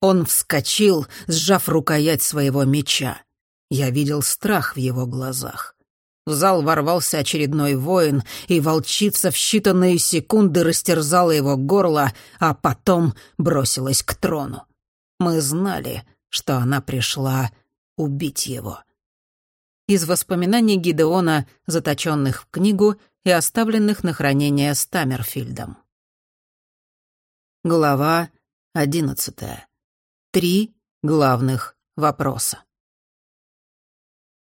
Он вскочил, сжав рукоять своего меча. Я видел страх в его глазах. В зал ворвался очередной воин, и волчица в считанные секунды растерзала его горло, а потом бросилась к трону. Мы знали, что она пришла убить его. Из воспоминаний Гидеона, заточенных в книгу и оставленных на хранение Стаммерфильдом. Глава одиннадцатая. Три главных вопроса.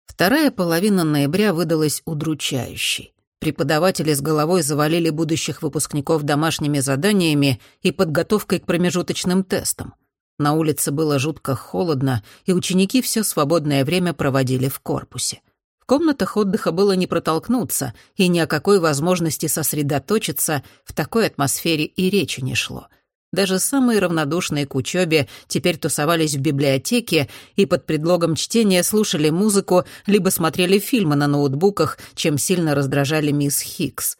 Вторая половина ноября выдалась удручающей. Преподаватели с головой завалили будущих выпускников домашними заданиями и подготовкой к промежуточным тестам. На улице было жутко холодно, и ученики все свободное время проводили в корпусе. В комнатах отдыха было не протолкнуться, и ни о какой возможности сосредоточиться в такой атмосфере и речи не шло — даже самые равнодушные к учебе теперь тусовались в библиотеке и под предлогом чтения слушали музыку либо смотрели фильмы на ноутбуках, чем сильно раздражали мисс Хикс.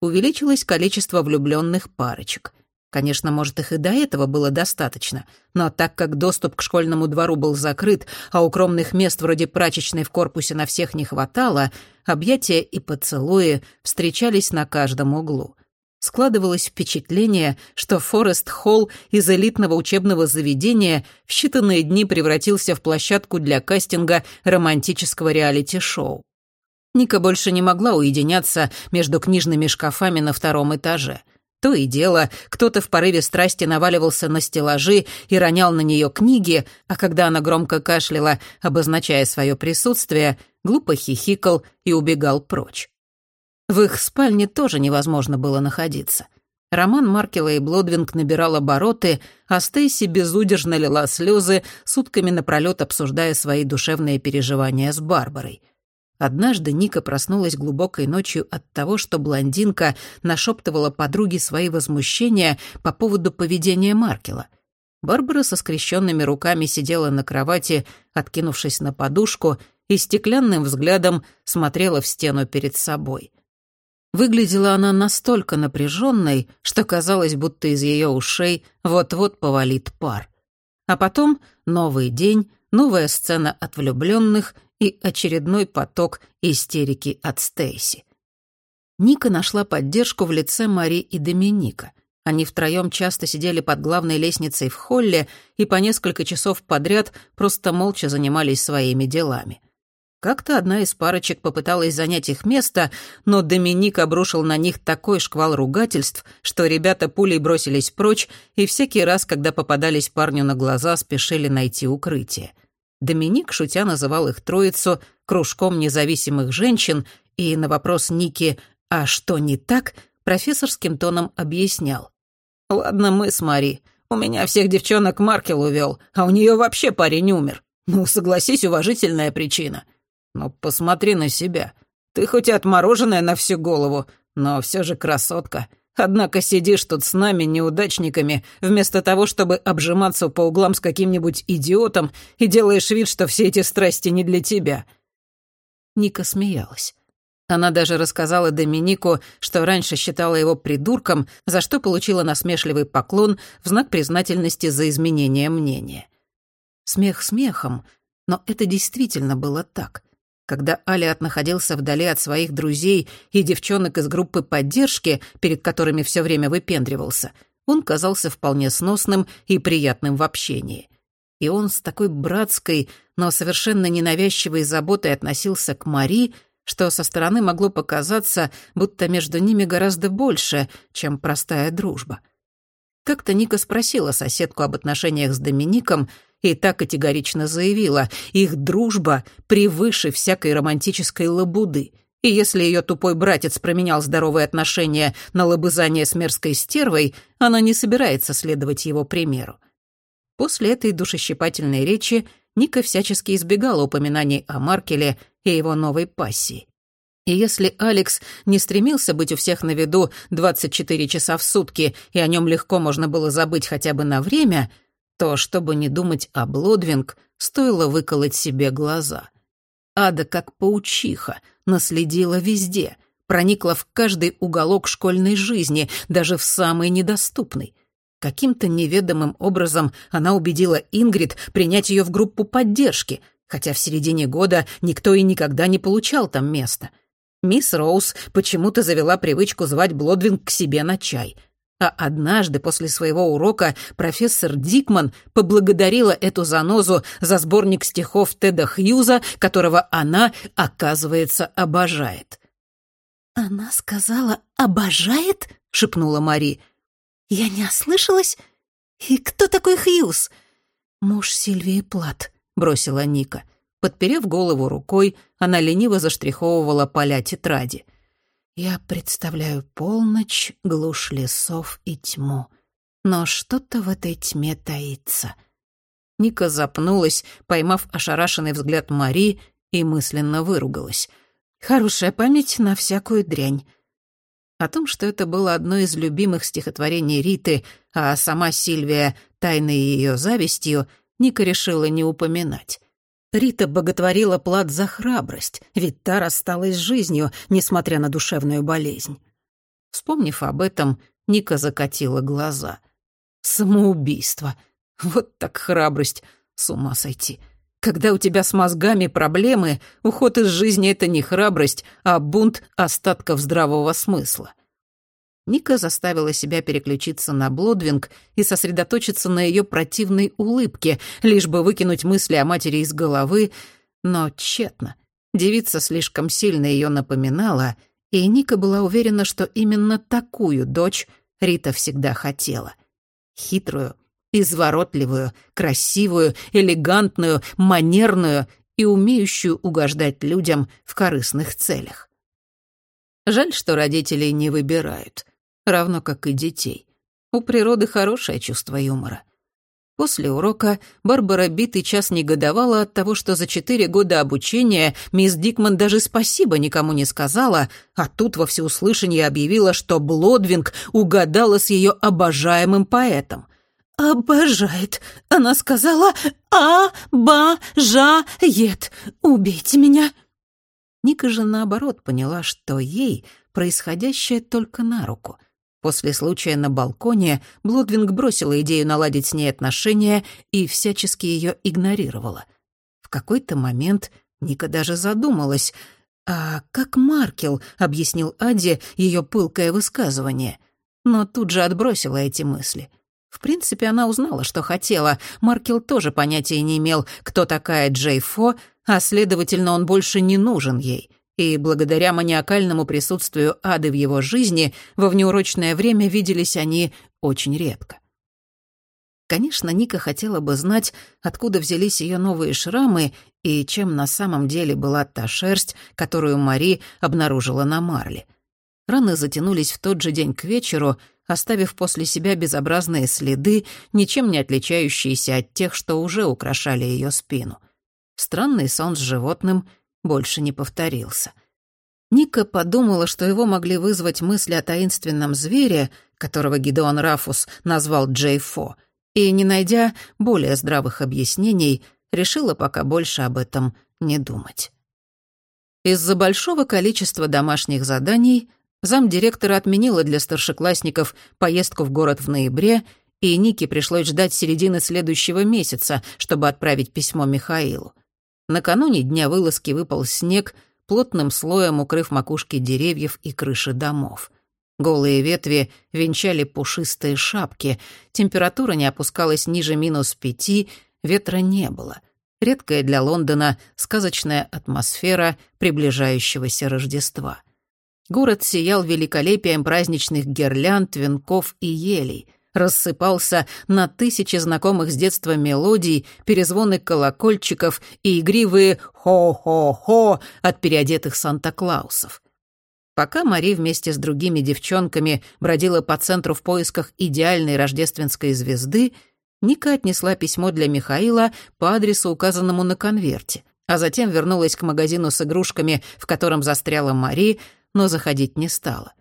Увеличилось количество влюбленных парочек. Конечно, может, их и до этого было достаточно, но так как доступ к школьному двору был закрыт, а укромных мест вроде прачечной в корпусе на всех не хватало, объятия и поцелуи встречались на каждом углу — складывалось впечатление, что Форест Холл из элитного учебного заведения в считанные дни превратился в площадку для кастинга романтического реалити-шоу. Ника больше не могла уединяться между книжными шкафами на втором этаже. То и дело, кто-то в порыве страсти наваливался на стеллажи и ронял на нее книги, а когда она громко кашляла, обозначая свое присутствие, глупо хихикал и убегал прочь. В их спальне тоже невозможно было находиться. Роман Маркела и Блодвинг набирал обороты, а Стейси безудержно лила слезы, сутками напролёт обсуждая свои душевные переживания с Барбарой. Однажды Ника проснулась глубокой ночью от того, что блондинка нашептывала подруге свои возмущения по поводу поведения Маркела. Барбара со скрещенными руками сидела на кровати, откинувшись на подушку, и стеклянным взглядом смотрела в стену перед собой — Выглядела она настолько напряженной, что казалось, будто из ее ушей вот-вот повалит пар. А потом новый день, новая сцена от влюбленных и очередной поток истерики от Стейси. Ника нашла поддержку в лице Мари и Доминика. Они втроем часто сидели под главной лестницей в холле и по несколько часов подряд просто молча занимались своими делами. Как-то одна из парочек попыталась занять их место, но Доминик обрушил на них такой шквал ругательств, что ребята пулей бросились прочь и всякий раз, когда попадались парню на глаза, спешили найти укрытие. Доминик, шутя, называл их троицу кружком независимых женщин, и на вопрос Ники «А что не так?» профессорским тоном объяснял. «Ладно, мы с Мари. У меня всех девчонок Маркел увел, а у нее вообще парень умер. Ну, согласись, уважительная причина. «Ну, посмотри на себя. Ты хоть и отмороженная на всю голову, но все же красотка. Однако сидишь тут с нами, неудачниками, вместо того, чтобы обжиматься по углам с каким-нибудь идиотом и делаешь вид, что все эти страсти не для тебя». Ника смеялась. Она даже рассказала Доминику, что раньше считала его придурком, за что получила насмешливый поклон в знак признательности за изменение мнения. Смех смехом, но это действительно было так. Когда Алиат находился вдали от своих друзей и девчонок из группы поддержки, перед которыми все время выпендривался, он казался вполне сносным и приятным в общении. И он с такой братской, но совершенно ненавязчивой заботой относился к Мари, что со стороны могло показаться, будто между ними гораздо больше, чем простая дружба. Как-то Ника спросила соседку об отношениях с Домиником, и так категорично заявила, их дружба превыше всякой романтической лабуды. И если ее тупой братец променял здоровые отношения на лобызание с мерзкой стервой, она не собирается следовать его примеру. После этой душещипательной речи Ника всячески избегала упоминаний о Маркеле и его новой пассии. И если Алекс не стремился быть у всех на виду 24 часа в сутки, и о нем легко можно было забыть хотя бы на время — то, чтобы не думать о Блодвинг, стоило выколоть себе глаза. Ада, как паучиха, наследила везде, проникла в каждый уголок школьной жизни, даже в самый недоступный. Каким-то неведомым образом она убедила Ингрид принять ее в группу поддержки, хотя в середине года никто и никогда не получал там места. Мисс Роуз почему-то завела привычку звать Блодвинг к себе на чай. А однажды после своего урока профессор Дикман поблагодарила эту занозу за сборник стихов Теда Хьюза, которого она, оказывается, обожает. «Она сказала «обожает»?» — шепнула Мари. «Я не ослышалась? И кто такой Хьюз?» «Муж Сильвии Плат», — бросила Ника. Подперев голову рукой, она лениво заштриховывала поля тетради. «Я представляю полночь, глушь лесов и тьму. Но что-то в этой тьме таится». Ника запнулась, поймав ошарашенный взгляд Мари, и мысленно выругалась — Хорошая память на всякую дрянь. О том, что это было одно из любимых стихотворений Риты, а сама Сильвия — тайной ее завистью, Ника решила не упоминать. Рита боготворила Плат за храбрость, ведь та рассталась с жизнью, несмотря на душевную болезнь. Вспомнив об этом, Ника закатила глаза. Самоубийство. Вот так храбрость. С ума сойти. Когда у тебя с мозгами проблемы, уход из жизни — это не храбрость, а бунт остатков здравого смысла. Ника заставила себя переключиться на Блодвинг и сосредоточиться на ее противной улыбке, лишь бы выкинуть мысли о матери из головы, но тщетно. Девица слишком сильно ее напоминала, и Ника была уверена, что именно такую дочь Рита всегда хотела. Хитрую, изворотливую, красивую, элегантную, манерную и умеющую угождать людям в корыстных целях. Жаль, что родителей не выбирают, равно как и детей. У природы хорошее чувство юмора. После урока Барбара битый час негодовала от того, что за четыре года обучения мисс Дикман даже спасибо никому не сказала, а тут во всеуслышание объявила, что Блодвинг угадала с ее обожаемым поэтом. «Обожает. Она сказала «обожает». Убейте меня». Ника же, наоборот, поняла, что ей происходящее только на руку. После случая на балконе Блодвинг бросила идею наладить с ней отношения и всячески ее игнорировала. В какой-то момент Ника даже задумалась, а как Маркел объяснил Аде ее пылкое высказывание, но тут же отбросила эти мысли — в принципе, она узнала, что хотела. Маркел тоже понятия не имел, кто такая Джей Фо, а, следовательно, он больше не нужен ей. И благодаря маниакальному присутствию ады в его жизни во внеурочное время виделись они очень редко. Конечно, Ника хотела бы знать, откуда взялись ее новые шрамы и чем на самом деле была та шерсть, которую Мари обнаружила на Марле. Раны затянулись в тот же день к вечеру — оставив после себя безобразные следы, ничем не отличающиеся от тех, что уже украшали ее спину. Странный сон с животным больше не повторился. Ника подумала, что его могли вызвать мысли о таинственном звере, которого Гидеон Рафус назвал Джей Фо, и, не найдя более здравых объяснений, решила пока больше об этом не думать. Из-за большого количества домашних заданий Замдиректора отменила для старшеклассников поездку в город в ноябре, и Нике пришлось ждать середины следующего месяца, чтобы отправить письмо Михаилу. Накануне дня вылазки выпал снег, плотным слоем укрыв макушки деревьев и крыши домов. Голые ветви венчали пушистые шапки, температура не опускалась ниже минус пяти, ветра не было. Редкая для Лондона сказочная атмосфера приближающегося Рождества — Город сиял великолепием праздничных гирлянд, венков и елей, рассыпался на тысячи знакомых с детства мелодий, перезвоны колокольчиков и игривые «хо-хо-хо» от переодетых Санта-Клаусов. Пока Мари вместе с другими девчонками бродила по центру в поисках идеальной рождественской звезды, Ника отнесла письмо для Михаила по адресу, указанному на конверте, а затем вернулась к магазину с игрушками, в котором застряла Мари, но заходить не стала.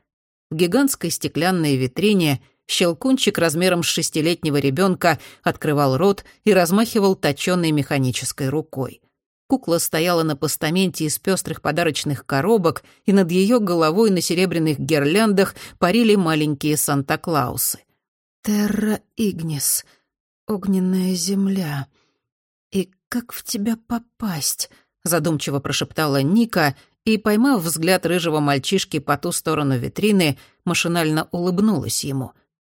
В гигантской стеклянной витрине щелкунчик размером с шестилетнего ребенка открывал рот и размахивал точенной механической рукой. Кукла стояла на постаменте из пестрых подарочных коробок, и над ее головой на серебряных гирляндах парили маленькие Санта-Клаусы. Терра Игнис, огненная земля. И как в тебя попасть? Задумчиво прошептала Ника и, поймав взгляд рыжего мальчишки по ту сторону витрины, машинально улыбнулась ему.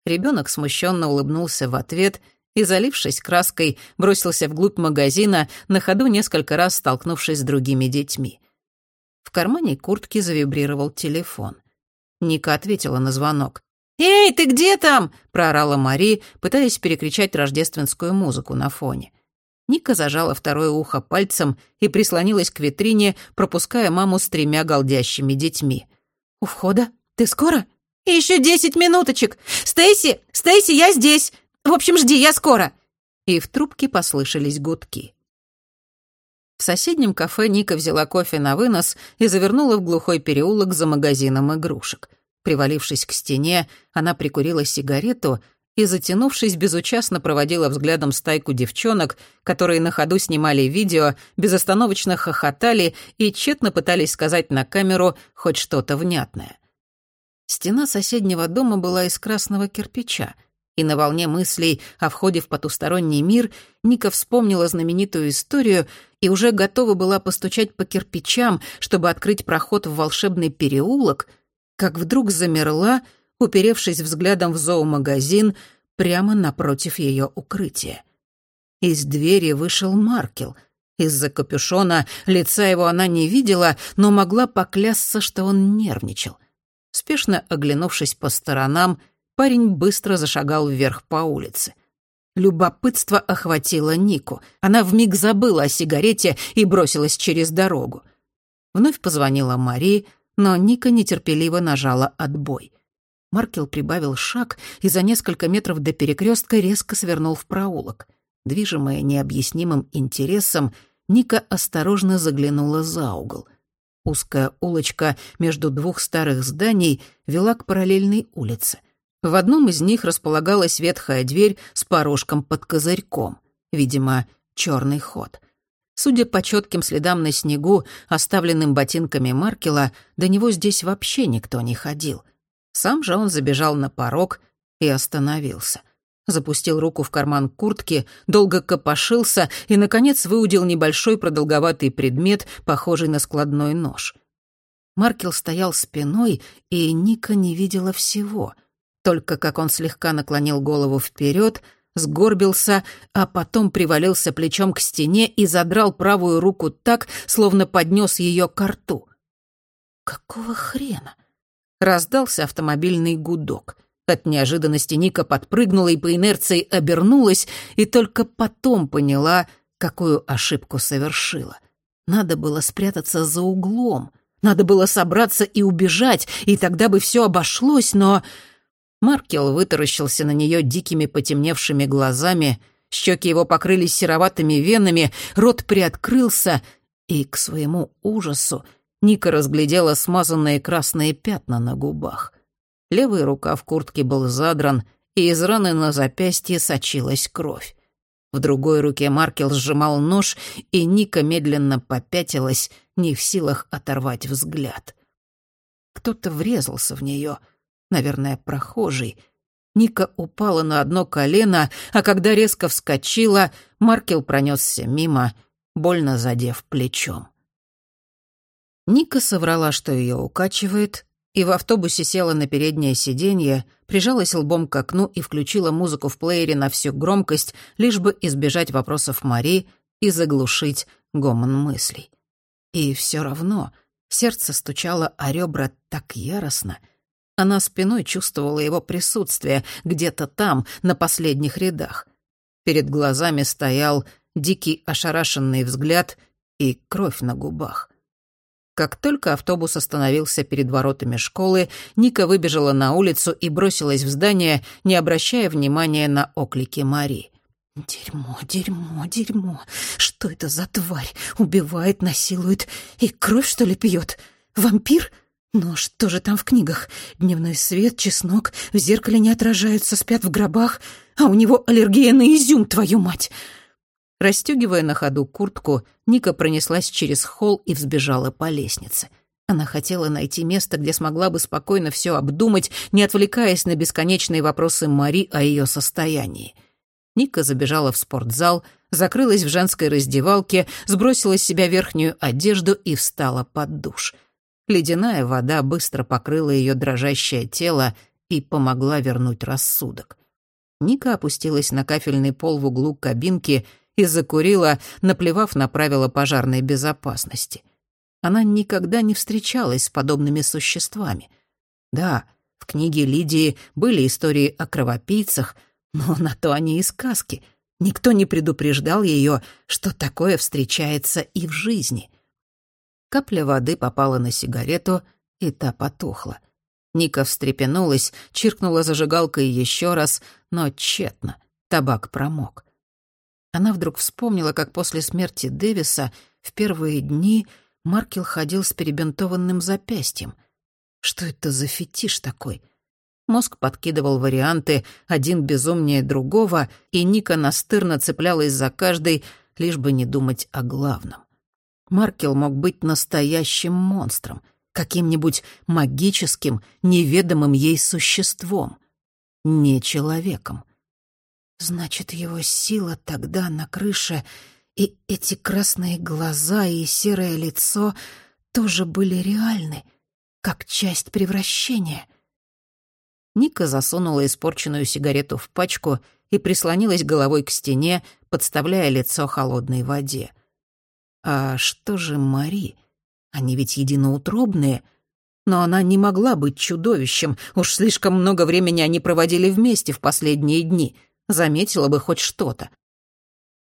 Ребенок смущенно улыбнулся в ответ и, залившись краской, бросился вглубь магазина, на ходу несколько раз столкнувшись с другими детьми. В кармане куртки завибрировал телефон. Ника ответила на звонок. «Эй, ты где там?» — проорала Мари, пытаясь перекричать рождественскую музыку на фоне. Ника зажала второе ухо пальцем и прислонилась к витрине, пропуская маму с тремя голдящими детьми. «У входа? Ты скоро?» «Еще десять минуточек! Стейси! Стейси, я здесь! В общем, жди, я скоро!» И в трубке послышались гудки. В соседнем кафе Ника взяла кофе на вынос и завернула в глухой переулок за магазином игрушек. Привалившись к стене, она прикурила сигарету и, затянувшись, безучастно проводила взглядом стайку девчонок, которые на ходу снимали видео, безостановочно хохотали и тщетно пытались сказать на камеру хоть что-то внятное. Стена соседнего дома была из красного кирпича, и на волне мыслей о входе в потусторонний мир Ника вспомнила знаменитую историю и уже готова была постучать по кирпичам, чтобы открыть проход в волшебный переулок, как вдруг замерла, уперевшись взглядом в зоомагазин прямо напротив ее укрытия. Из двери вышел Маркел. Из-за капюшона лица его она не видела, но могла поклясться, что он нервничал. Спешно оглянувшись по сторонам, парень быстро зашагал вверх по улице. Любопытство охватило Нику. Она вмиг забыла о сигарете и бросилась через дорогу. Вновь позвонила Мари, но Ника нетерпеливо нажала «отбой». Маркел прибавил шаг и за несколько метров до перекрестка резко свернул в проулок. Движимая необъяснимым интересом, Ника осторожно заглянула за угол. Узкая улочка между двух старых зданий вела к параллельной улице. В одном из них располагалась ветхая дверь с порожком под козырьком. Видимо, черный ход. Судя по четким следам на снегу, оставленным ботинками Маркела, до него здесь вообще никто не ходил — сам же он забежал на порог и остановился. Запустил руку в карман куртки, долго копошился и, наконец, выудил небольшой продолговатый предмет, похожий на складной нож. Маркел стоял спиной, и Ника не видела всего. Только как он слегка наклонил голову вперед, сгорбился, а потом привалился плечом к стене и задрал правую руку так, словно поднес ее к рту. «Какого хрена?» раздался автомобильный гудок. От неожиданности Ника подпрыгнула и по инерции обернулась, и только потом поняла, какую ошибку совершила. Надо было спрятаться за углом, надо было собраться и убежать, и тогда бы все обошлось, но... Маркел вытаращился на нее дикими потемневшими глазами, щеки его покрылись сероватыми венами, рот приоткрылся, и, к своему ужасу, Ника разглядела смазанные красные пятна на губах. Левый рукав куртки был задран, и из раны на запястье сочилась кровь. В другой руке Маркел сжимал нож, и Ника медленно попятилась, не в силах оторвать взгляд. Кто-то врезался в нее, наверное, прохожий. Ника упала на одно колено, а когда резко вскочила, Маркел пронесся мимо, больно задев плечом. Ника соврала, что ее укачивает, и в автобусе села на переднее сиденье, прижалась лбом к окну и включила музыку в плеере на всю громкость, лишь бы избежать вопросов Мари и заглушить гомон мыслей. И все равно сердце стучало о ребра так яростно. Она спиной чувствовала его присутствие где-то там, на последних рядах. Перед глазами стоял дикий ошарашенный взгляд и кровь на губах. Как только автобус остановился перед воротами школы, Ника выбежала на улицу и бросилась в здание, не обращая внимания на оклики Мари. «Дерьмо, дерьмо, дерьмо! Что это за тварь? Убивает, насилует и кровь, что ли, пьет? Вампир? Но что же там в книгах? Дневной свет, чеснок, в зеркале не отражаются, спят в гробах, а у него аллергия на изюм, твою мать!» Расстегивая на ходу куртку, Ника пронеслась через холл и взбежала по лестнице. Она хотела найти место, где смогла бы спокойно все обдумать, не отвлекаясь на бесконечные вопросы Мари о ее состоянии. Ника забежала в спортзал, закрылась в женской раздевалке, сбросила с себя верхнюю одежду и встала под душ. Ледяная вода быстро покрыла ее дрожащее тело и помогла вернуть рассудок. Ника опустилась на кафельный пол в углу кабинки и закурила, наплевав на правила пожарной безопасности. Она никогда не встречалась с подобными существами. Да, в книге Лидии были истории о кровопийцах, но на то они и сказки. Никто не предупреждал ее, что такое встречается и в жизни. Капля воды попала на сигарету, и та потухла. Ника встрепенулась, чиркнула зажигалкой еще раз, но тщетно. Табак промок. Она вдруг вспомнила, как после смерти Дэвиса в первые дни Маркел ходил с перебинтованным запястьем. Что это за фетиш такой? Мозг подкидывал варианты, один безумнее другого, и Ника настырно цеплялась за каждый, лишь бы не думать о главном. Маркел мог быть настоящим монстром — каким-нибудь магическим, неведомым ей существом, не человеком. Значит, его сила тогда на крыше и эти красные глаза и серое лицо тоже были реальны, как часть превращения. Ника засунула испорченную сигарету в пачку и прислонилась головой к стене, подставляя лицо холодной воде. А что же Мари? Они ведь единоутробные. Но она не могла быть чудовищем. Уж слишком много времени они проводили вместе в последние дни. Заметила бы хоть что-то.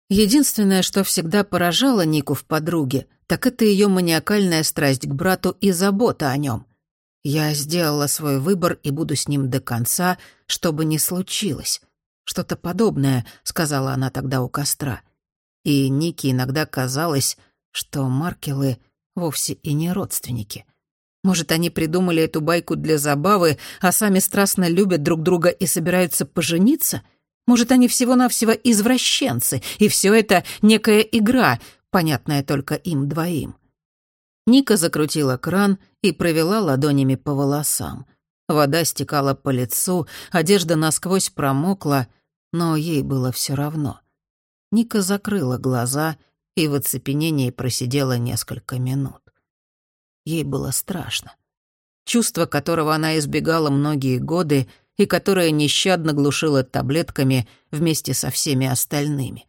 Единственное, что всегда поражало Нику в подруге, так это ее маниакальная страсть к брату и забота о нем. Я сделала свой выбор и буду с ним до конца, что бы ни случилось. Что-то подобное, сказала она тогда у костра. И Нике иногда казалось, что Маркелы — вовсе и не родственники. Может, они придумали эту байку для забавы, а сами страстно любят друг друга и собираются пожениться? Может, они всего-навсего извращенцы, и все это некая игра, понятная только им двоим? Ника закрутила кран и провела ладонями по волосам. Вода стекала по лицу, одежда насквозь промокла, но ей было все равно. Ника закрыла глаза — и в оцепенении просидела несколько минут. Ей было страшно. Чувство, которого она избегала многие годы и которое нещадно глушило таблетками вместе со всеми остальными.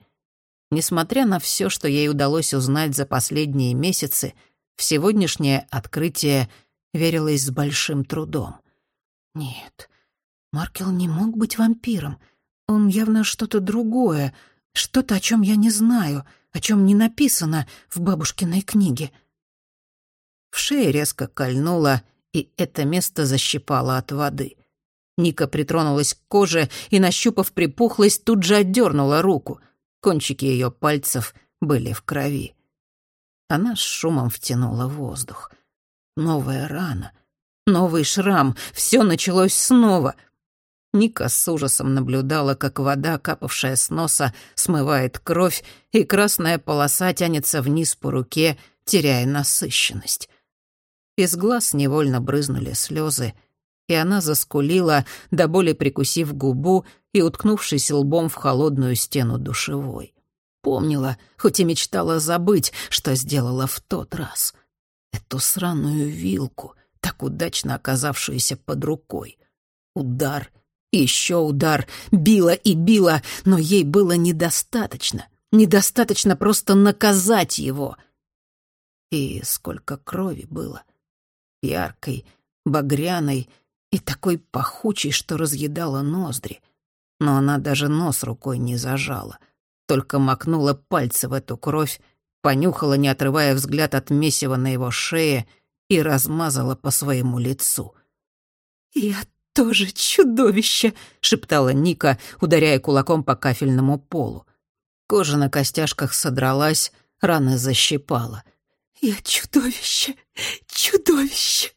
Несмотря на все, что ей удалось узнать за последние месяцы, в сегодняшнее открытие верилось с большим трудом. Нет, Маркел не мог быть вампиром. Он явно что-то другое, что-то, о чем я не знаю — о чем не написано в бабушкиной книге. В шее резко кольнуло, и это место защипало от воды. Ника притронулась к коже и, нащупав припухлость, тут же отдернула руку. Кончики ее пальцев были в крови. Она с шумом втянула воздух. Новая рана, новый шрам, все началось снова — Ника с ужасом наблюдала, как вода, капавшая с носа, смывает кровь, и красная полоса тянется вниз по руке, теряя насыщенность. Из глаз невольно брызнули слезы, и она заскулила, до боли прикусив губу и уткнувшись лбом в холодную стену душевой. Помнила, хоть и мечтала забыть, что сделала в тот раз. Эту сраную вилку, так удачно оказавшуюся под рукой. Удар — еще удар, била и била, но ей было недостаточно. Недостаточно просто наказать его. И сколько крови было. Яркой, багряной и такой пахучей, что разъедала ноздри. Но она даже нос рукой не зажала. Только макнула пальцы в эту кровь, понюхала, не отрывая взгляд от месива на его шее, и размазала по своему лицу. «Я тоже чудовище!» — шептала Ника, ударяя кулаком по кафельному полу. Кожа на костяшках содралась, раны защипала. «Я чудовище! Чудовище!»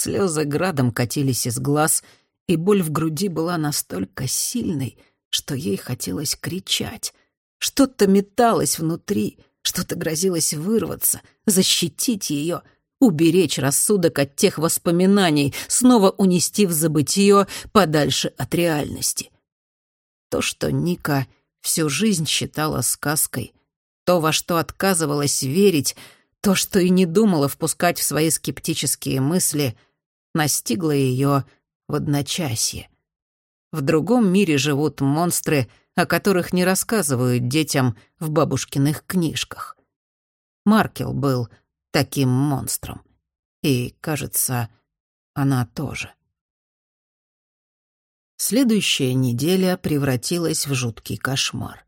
Слезы градом катились из глаз, и боль в груди была настолько сильной, что ей хотелось кричать. Что-то металось внутри, что-то грозилось вырваться, защитить ее, уберечь рассудок от тех воспоминаний, снова унести в забытие подальше от реальности. То, что Ника всю жизнь считала сказкой, то, во что отказывалась верить, то, что и не думала впускать в свои скептические мысли, настигло ее в одночасье. В другом мире живут монстры, о которых не рассказывают детям в бабушкиных книжках. Маркел был таким монстром. И, кажется, она тоже. Следующая неделя превратилась в жуткий кошмар.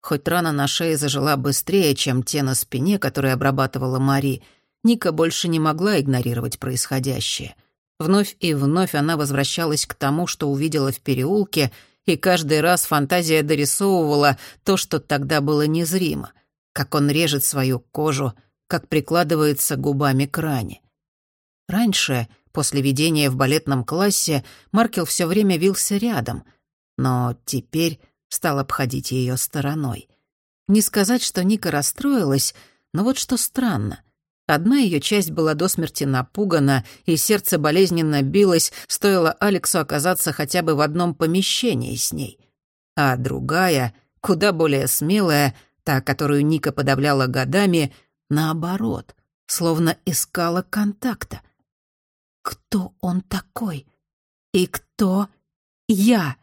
Хоть рана на шее зажила быстрее, чем те на спине, которые обрабатывала Мари, Ника больше не могла игнорировать происходящее. Вновь и вновь она возвращалась к тому, что увидела в переулке, и каждый раз фантазия дорисовывала то, что тогда было незримо, как он режет свою кожу, как прикладывается губами к ране. Раньше, после видения в балетном классе, Маркел все время вился рядом, но теперь стал обходить ее стороной. Не сказать, что Ника расстроилась, но вот что странно. Одна ее часть была до смерти напугана, и сердце болезненно билось, стоило Алексу оказаться хотя бы в одном помещении с ней. А другая, куда более смелая, та, которую Ника подавляла годами, наоборот, словно искала контакта. Кто он такой? И кто я?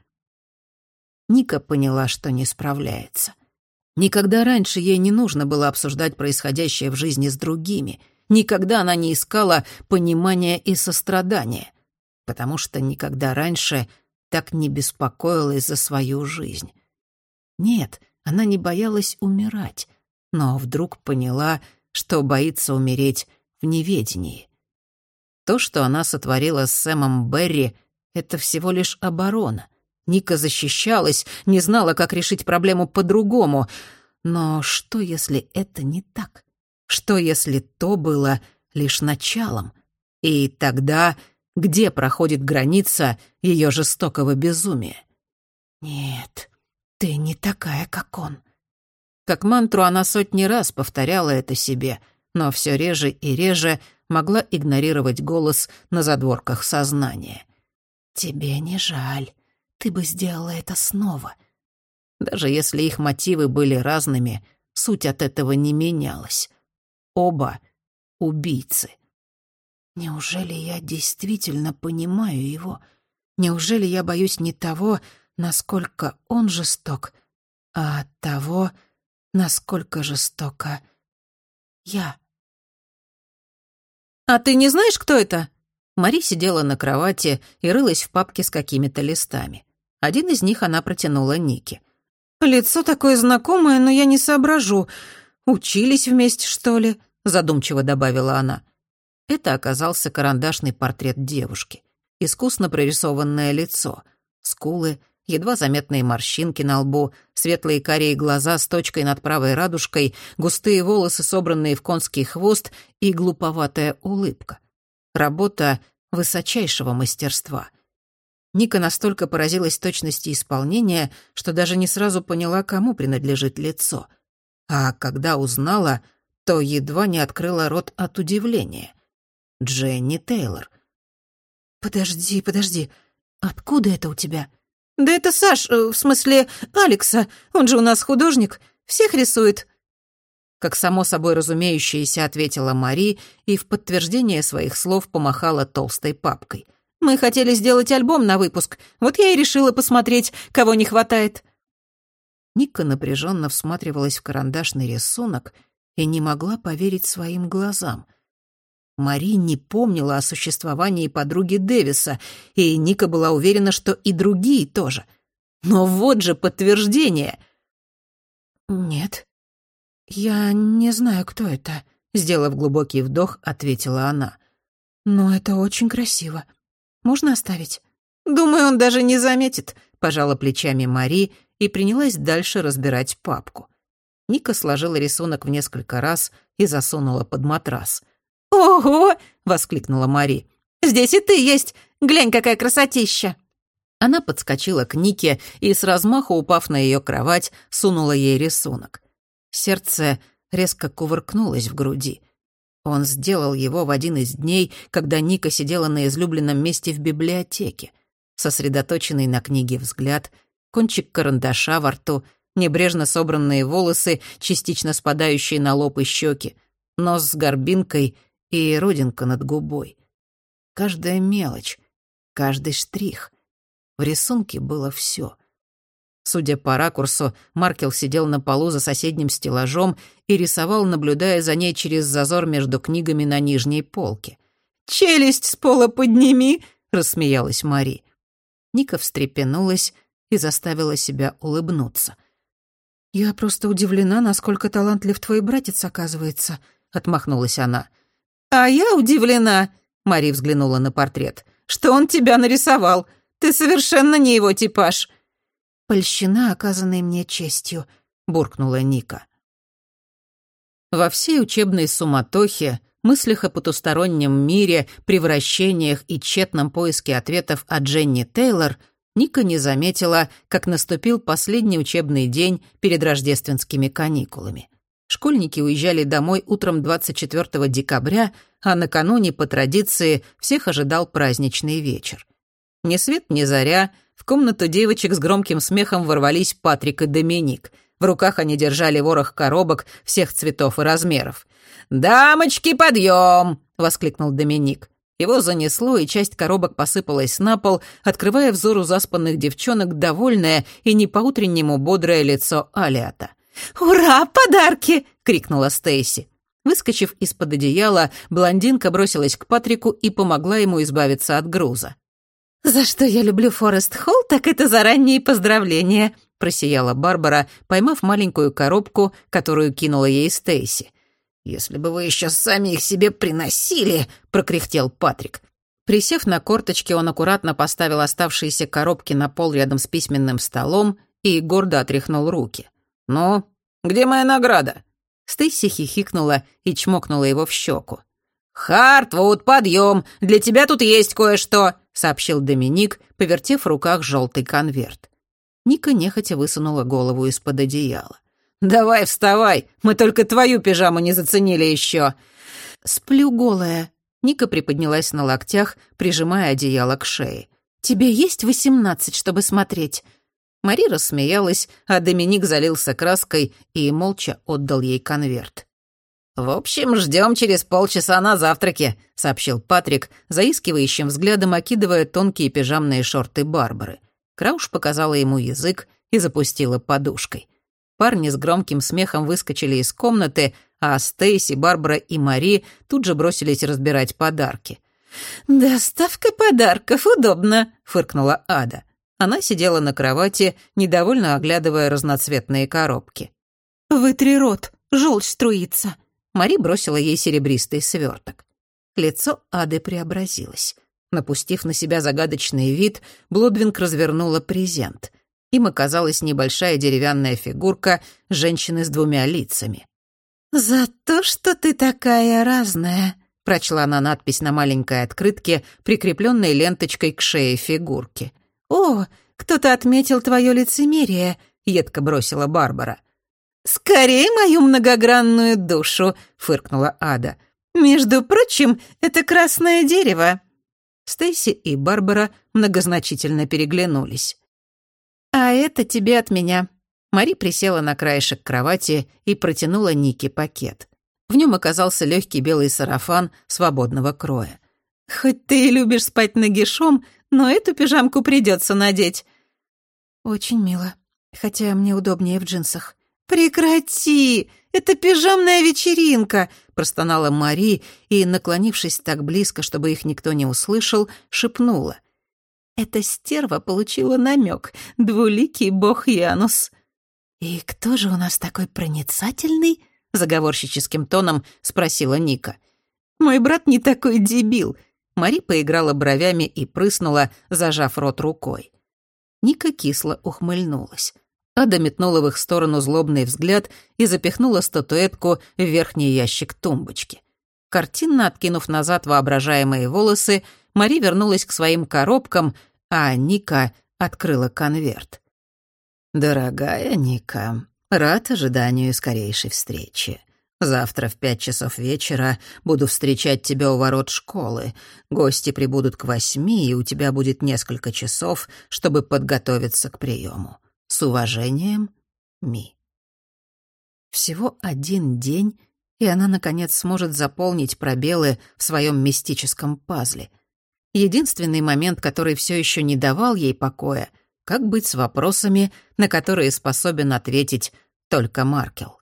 Ника поняла, что не справляется. Никогда раньше ей не нужно было обсуждать происходящее в жизни с другими. Никогда она не искала понимания и сострадания. Потому что никогда раньше так не беспокоилась за свою жизнь. Нет, она не боялась умирать, но вдруг поняла, что боится умереть в неведении. То, что она сотворила с Сэмом Берри, это всего лишь оборона — Ника защищалась, не знала, как решить проблему по-другому. Но что, если это не так? Что, если то было лишь началом? И тогда где проходит граница ее жестокого безумия? «Нет, ты не такая, как он». Как мантру она сотни раз повторяла это себе, но все реже и реже могла игнорировать голос на задворках сознания. «Тебе не жаль ты бы сделала это снова. Даже если их мотивы были разными, суть от этого не менялась. Оба — убийцы. Неужели я действительно понимаю его? Неужели я боюсь не того, насколько он жесток, а того, насколько жестоко я? «А ты не знаешь, кто это?» Мари сидела на кровати и рылась в папке с какими-то листами. Один из них она протянула Нике. «Лицо такое знакомое, но я не соображу. Учились вместе, что ли?» — задумчиво добавила она. Это оказался карандашный портрет девушки. Искусно прорисованное лицо. Скулы, едва заметные морщинки на лбу, светлые карие глаза с точкой над правой радужкой, густые волосы, собранные в конский хвост и глуповатая улыбка. Работа высочайшего мастерства — Ника настолько поразилась точности исполнения, что даже не сразу поняла, кому принадлежит лицо. А когда узнала, то едва не открыла рот от удивления. Дженни Тейлор. «Подожди, подожди, откуда это у тебя?» «Да это Саш, э, в смысле Алекса, он же у нас художник, всех рисует». Как само собой разумеющееся ответила Мари и в подтверждение своих слов помахала толстой папкой — мы хотели сделать альбом на выпуск, вот я и решила посмотреть, кого не хватает». Ника напряженно всматривалась в карандашный рисунок и не могла поверить своим глазам. Мари не помнила о существовании подруги Дэвиса, и Ника была уверена, что и другие тоже. Но вот же подтверждение. «Нет, я не знаю, кто это», — сделав глубокий вдох, ответила она. «Но это очень красиво. Можно оставить?» «Думаю, он даже не заметит», — пожала плечами Мари и принялась дальше разбирать папку. Ника сложила рисунок в несколько раз и засунула под матрас. «Ого!» — воскликнула Мари. «Здесь и ты есть! Глянь, какая красотища!» Она подскочила к Нике и, с размаху упав на ее кровать, сунула ей рисунок. Сердце резко кувыркнулось в груди. Он сделал его в один из дней, когда Ника сидела на излюбленном месте в библиотеке. Сосредоточенный на книге взгляд, кончик карандаша во рту, небрежно собранные волосы, частично спадающие на лоб и щеки, нос с горбинкой и родинка над губой. Каждая мелочь, каждый штрих. В рисунке было все. Судя по ракурсу, Маркел сидел на полу за соседним стеллажом и рисовал, наблюдая за ней через зазор между книгами на нижней полке. «Челюсть с пола подними!» — рассмеялась Мари. Ника встрепенулась и заставила себя улыбнуться. «Я просто удивлена, насколько талантлив твой братец, оказывается», — отмахнулась она. «А я удивлена», — Мари взглянула на портрет, «что он тебя нарисовал. Ты совершенно не его типаж». «Польщина, оказанной мне честью», — буркнула Ника. Во всей учебной суматохе, мыслях о потустороннем мире, превращениях и тщетном поиске ответов от Дженни Тейлор, Ника не заметила, как наступил последний учебный день перед рождественскими каникулами. Школьники уезжали домой утром 24 декабря, а накануне, по традиции, всех ожидал праздничный вечер. Ни свет ни заря — в комнату девочек с громким смехом ворвались Патрик и Доминик. В руках они держали ворох коробок всех цветов и размеров. «Дамочки, подъем!» — воскликнул Доминик. Его занесло, и часть коробок посыпалась на пол, открывая взору заспанных девчонок довольное и не по-утреннему бодрое лицо Алиата. «Ура, подарки!» — крикнула Стейси. Выскочив из-под одеяла, блондинка бросилась к Патрику и помогла ему избавиться от груза. «За что я люблю Форест Холл, так это за ранние поздравления», — просияла Барбара, поймав маленькую коробку, которую кинула ей Стейси. «Если бы вы еще сами их себе приносили», — прокряхтел Патрик. Присев на корточки, он аккуратно поставил оставшиеся коробки на пол рядом с письменным столом и гордо отряхнул руки. «Ну, где моя награда?» Стейси хихикнула и чмокнула его в щеку. «Хартвуд, подъем! Для тебя тут есть кое-что!» — сообщил Доминик, повертев в руках желтый конверт. Ника нехотя высунула голову из-под одеяла. «Давай вставай, мы только твою пижаму не заценили еще!» «Сплю голая». Ника приподнялась на локтях, прижимая одеяло к шее. «Тебе есть восемнадцать, чтобы смотреть?» Мари рассмеялась, а Доминик залился краской и молча отдал ей конверт. «В общем, ждем через полчаса на завтраке», — сообщил Патрик, заискивающим взглядом окидывая тонкие пижамные шорты Барбары. Крауш показала ему язык и запустила подушкой. Парни с громким смехом выскочили из комнаты, а Стейси, Барбара и Мари тут же бросились разбирать подарки. «Доставка подарков удобно», — фыркнула Ада. Она сидела на кровати, недовольно оглядывая разноцветные коробки. «Вытри рот, желчь струится», Мари бросила ей серебристый сверток. Лицо Ады преобразилось. Напустив на себя загадочный вид, Блудвинг развернула презент. Им оказалась небольшая деревянная фигурка женщины с двумя лицами. «За то, что ты такая разная», — прочла она надпись на маленькой открытке, прикрепленной ленточкой к шее фигурки. «О, кто-то отметил твое лицемерие», — едко бросила Барбара. «Скорее мою многогранную душу», — фыркнула Ада. «Между прочим, это красное дерево». Стейси и Барбара многозначительно переглянулись. «А это тебе от меня». Мари присела на краешек кровати и протянула Нике пакет. В нем оказался легкий белый сарафан свободного кроя. «Хоть ты и любишь спать нагишом, но эту пижамку придется надеть». «Очень мило, хотя мне удобнее в джинсах». «Прекрати! Это пижамная вечеринка!» — простонала Мари и, наклонившись так близко, чтобы их никто не услышал, шепнула. «Эта стерва получила намек. Двуликий бог Янус». «И кто же у нас такой проницательный?» — заговорщическим тоном спросила Ника. «Мой брат не такой дебил». Мари поиграла бровями и прыснула, зажав рот рукой. Ника кисло ухмыльнулась. Ада метнула в их сторону злобный взгляд и запихнула статуэтку в верхний ящик тумбочки. Картинно откинув назад воображаемые волосы, Мари вернулась к своим коробкам, а Ника открыла конверт. «Дорогая Ника, рад ожиданию скорейшей встречи. Завтра в пять часов вечера буду встречать тебя у ворот школы. Гости прибудут к восьми, и у тебя будет несколько часов, чтобы подготовиться к приему. С уважением, Ми. Всего один день, и она, наконец, сможет заполнить пробелы в своем мистическом пазле. Единственный момент, который все еще не давал ей покоя, как быть с вопросами, на которые способен ответить только Маркел.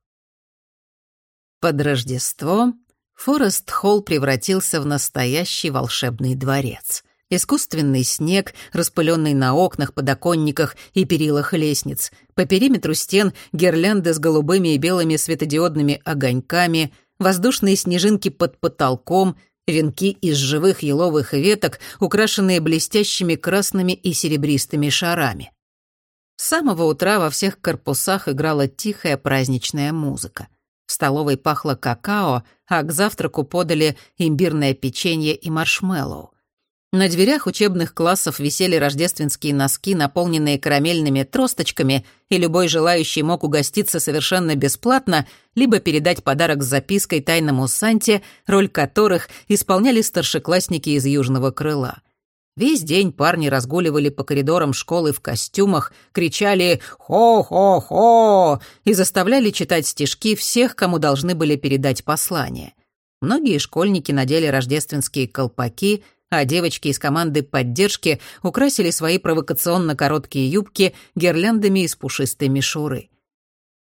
Под Рождество Форест Холл превратился в настоящий волшебный дворец. Искусственный снег, распыленный на окнах, подоконниках и перилах лестниц. По периметру стен гирлянды с голубыми и белыми светодиодными огоньками, воздушные снежинки под потолком, венки из живых еловых веток, украшенные блестящими красными и серебристыми шарами. С самого утра во всех корпусах играла тихая праздничная музыка. В столовой пахло какао, а к завтраку подали имбирное печенье и маршмеллоу. На дверях учебных классов висели рождественские носки, наполненные карамельными тросточками, и любой желающий мог угоститься совершенно бесплатно, либо передать подарок с запиской тайному Санте, роль которых исполняли старшеклассники из Южного крыла. Весь день парни разгуливали по коридорам школы в костюмах, кричали «Хо-хо-хо!» и заставляли читать стишки всех, кому должны были передать послание. Многие школьники надели рождественские колпаки, а девочки из команды поддержки украсили свои провокационно короткие юбки гирляндами из пушистой мишуры.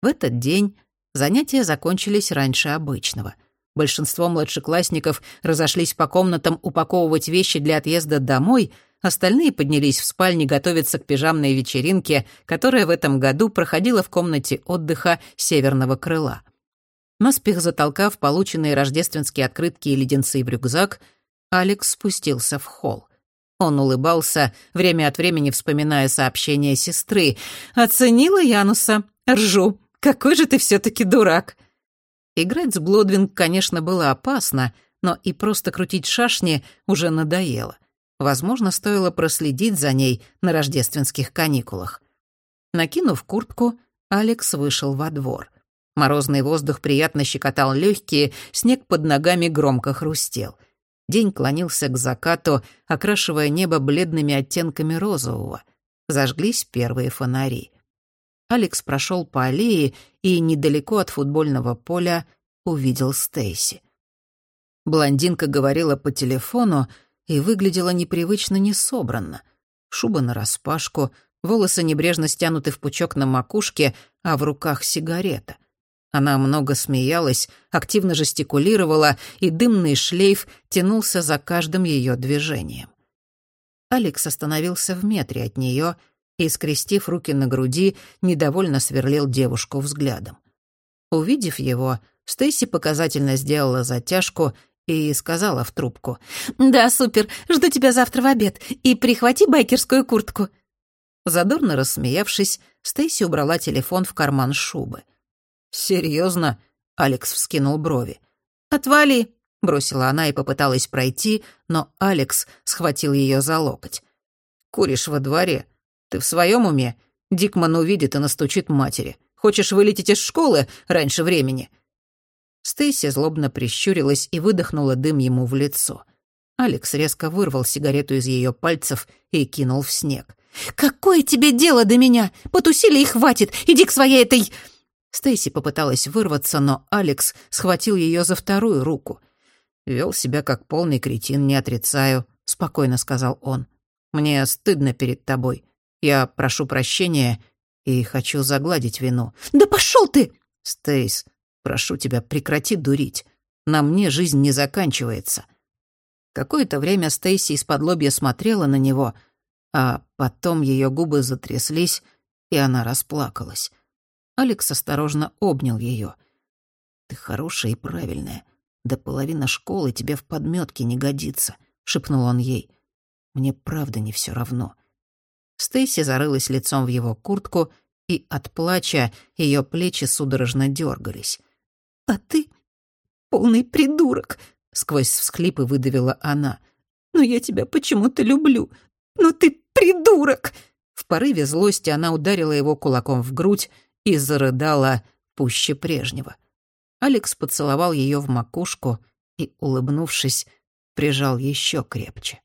В этот день занятия закончились раньше обычного — Большинство младшеклассников разошлись по комнатам упаковывать вещи для отъезда домой, остальные поднялись в спальне готовиться к пижамной вечеринке, которая в этом году проходила в комнате отдыха северного крыла. Наспех затолкав полученные рождественские открытки и леденцы в рюкзак, Алекс спустился в холл. Он улыбался, время от времени вспоминая сообщение сестры. «Оценила Януса? Ржу. Какой же ты все таки дурак!» Играть с Блодвинг, конечно, было опасно, но и просто крутить шашни уже надоело. Возможно, стоило проследить за ней на рождественских каникулах. Накинув куртку, Алекс вышел во двор. Морозный воздух приятно щекотал легкие, снег под ногами громко хрустел. День клонился к закату, окрашивая небо бледными оттенками розового. Зажглись первые фонари. Алекс прошел по аллее и недалеко от футбольного поля увидел Стейси. Блондинка говорила по телефону и выглядела непривычно несобранно. Шуба нараспашку, волосы небрежно стянуты в пучок на макушке, а в руках сигарета. Она много смеялась, активно жестикулировала, и дымный шлейф тянулся за каждым ее движением. Алекс остановился в метре от нее — и, скрестив руки на груди, недовольно сверлил девушку взглядом. Увидев его, Стейси показательно сделала затяжку и сказала в трубку. «Да, супер, жду тебя завтра в обед. И прихвати байкерскую куртку». Задорно рассмеявшись, Стейси убрала телефон в карман шубы. «Серьезно?» — Алекс вскинул брови. «Отвали!» — бросила она и попыталась пройти, но Алекс схватил ее за локоть. «Куришь во дворе. Ты в своем уме? Дикман увидит и настучит матери. Хочешь вылететь из школы раньше времени?» Стейси злобно прищурилась и выдохнула дым ему в лицо. Алекс резко вырвал сигарету из ее пальцев и кинул в снег. «Какое тебе дело до меня? Потусили и хватит! Иди к своей этой...» Стейси попыталась вырваться, но Алекс схватил ее за вторую руку. Вел себя как полный кретин, не отрицаю», — спокойно сказал он. «Мне стыдно перед тобой. Я прошу прощения и хочу загладить вину». «Да пошел ты!» «Стейс, прошу тебя, прекрати дурить. На мне жизнь не заканчивается». Какое-то время Стейси из-под лобья смотрела на него, а потом ее губы затряслись, и она расплакалась. Алекс осторожно обнял ее. «Ты хорошая и правильная. До половины школы тебе в подметке не годится», — шепнул он ей. «Мне правда не все равно. Стейси зарылась лицом в его куртку, и от плача ее плечи судорожно дергались. «А ты полный придурок!» — сквозь всхлипы выдавила она. «Но я тебя почему-то люблю. Но ты придурок!» В порыве злости она ударила его кулаком в грудь и зарыдала пуще прежнего. Алекс поцеловал ее в макушку и, улыбнувшись, прижал еще крепче.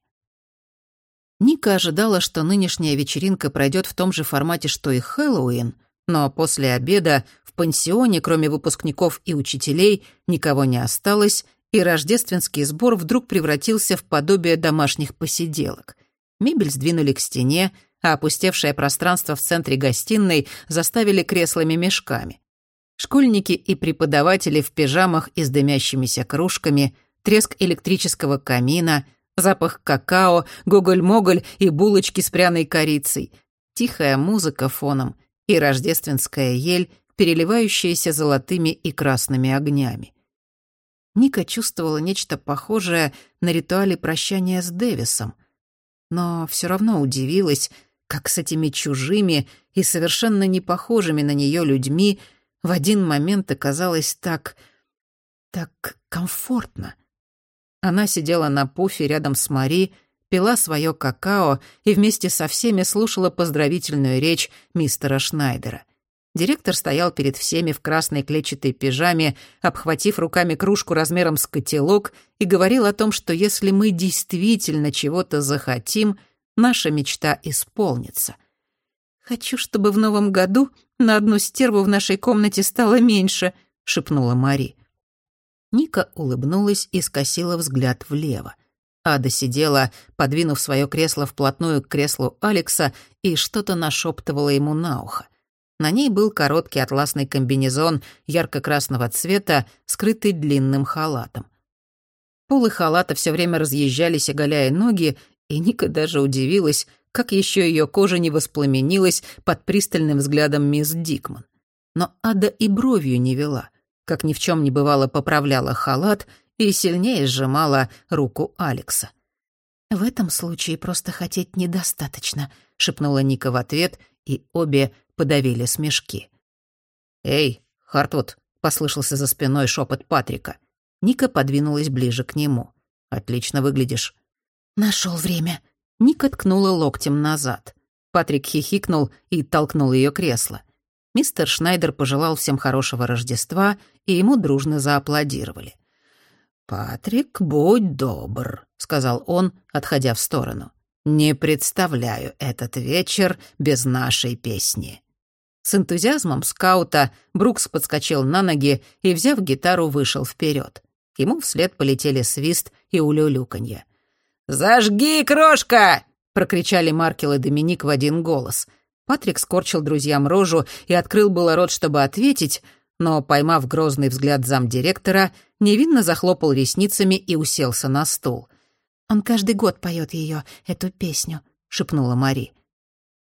Ника ожидала, что нынешняя вечеринка пройдет в том же формате, что и Хэллоуин, но после обеда в пансионе, кроме выпускников и учителей, никого не осталось, и рождественский сбор вдруг превратился в подобие домашних посиделок. Мебель сдвинули к стене, а опустевшее пространство в центре гостиной заставили креслами-мешками. Школьники и преподаватели в пижамах и с дымящимися кружками, треск электрического камина — запах какао, гоголь-моголь и булочки с пряной корицей, тихая музыка фоном и рождественская ель, переливающаяся золотыми и красными огнями. Ника чувствовала нечто похожее на ритуале прощания с Дэвисом, но все равно удивилась, как с этими чужими и совершенно не похожими на нее людьми в один момент оказалось так... так комфортно. Она сидела на пуфе рядом с Мари, пила свое какао и вместе со всеми слушала поздравительную речь мистера Шнайдера. Директор стоял перед всеми в красной клетчатой пижаме, обхватив руками кружку размером с котелок, и говорил о том, что если мы действительно чего-то захотим, наша мечта исполнится. «Хочу, чтобы в новом году на одну стерву в нашей комнате стало меньше», — шепнула Мари. Ника улыбнулась и скосила взгляд влево. Ада сидела, подвинув свое кресло вплотную к креслу Алекса и что-то нашептывала ему на ухо. На ней был короткий атласный комбинезон ярко-красного цвета, скрытый длинным халатом. Полы халата все время разъезжались, оголяя ноги, и Ника даже удивилась, как еще ее кожа не воспламенилась под пристальным взглядом мисс Дикман. Но Ада и бровью не вела — как ни в чем не бывало, поправляла халат и сильнее сжимала руку Алекса. «В этом случае просто хотеть недостаточно», — шепнула Ника в ответ, и обе подавили смешки. «Эй, Хартвуд», — послышался за спиной шепот Патрика. Ника подвинулась ближе к нему. «Отлично выглядишь». Нашел время». Ника ткнула локтем назад. Патрик хихикнул и толкнул ее кресло. Мистер Шнайдер пожелал всем хорошего Рождества, и ему дружно зааплодировали. «Патрик, будь добр», — сказал он, отходя в сторону. «Не представляю этот вечер без нашей песни». С энтузиазмом скаута Брукс подскочил на ноги и, взяв гитару, вышел вперед. Ему вслед полетели свист и улюлюканье. «Зажги, крошка!» — прокричали Маркел и Доминик в один голос — Патрик скорчил друзьям рожу и открыл было рот, чтобы ответить, но, поймав грозный взгляд замдиректора, невинно захлопал ресницами и уселся на стул. «Он каждый год поет ее, эту песню», — шепнула Мари.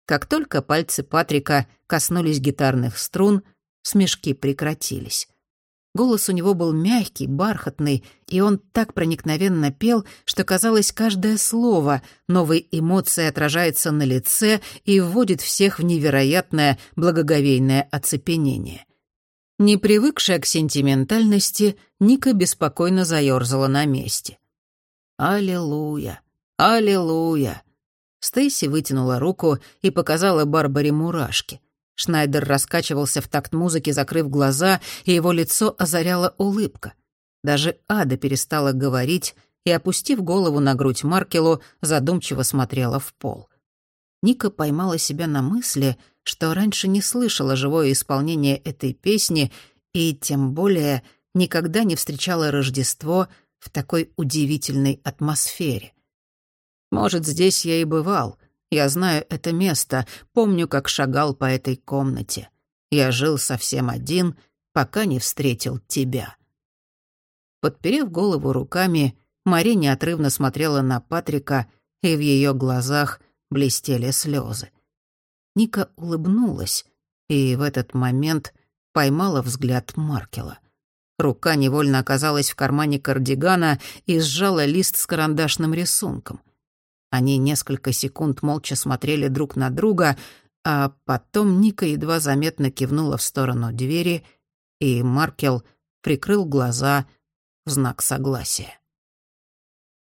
Как только пальцы Патрика коснулись гитарных струн, смешки прекратились. Голос у него был мягкий, бархатный, и он так проникновенно пел, что казалось, каждое слово новой эмоции отражается на лице и вводит всех в невероятное благоговейное оцепенение. Не привыкшая к сентиментальности, Ника беспокойно заёрзала на месте. «Аллилуйя! Аллилуйя!» Стейси вытянула руку и показала Барбаре мурашки — Шнайдер раскачивался в такт музыки, закрыв глаза, и его лицо озаряла улыбка. Даже Ада перестала говорить и, опустив голову на грудь Маркелу, задумчиво смотрела в пол. Ника поймала себя на мысли, что раньше не слышала живое исполнение этой песни и, тем более, никогда не встречала Рождество в такой удивительной атмосфере. Может, здесь я и бывал, я знаю это место, помню, как шагал по этой комнате. Я жил совсем один, пока не встретил тебя». Подперев голову руками, Мари неотрывно смотрела на Патрика, и в ее глазах блестели слезы. Ника улыбнулась, и в этот момент поймала взгляд Маркела. Рука невольно оказалась в кармане кардигана и сжала лист с карандашным рисунком — они несколько секунд молча смотрели друг на друга, а потом Ника едва заметно кивнула в сторону двери, и Маркел прикрыл глаза в знак согласия.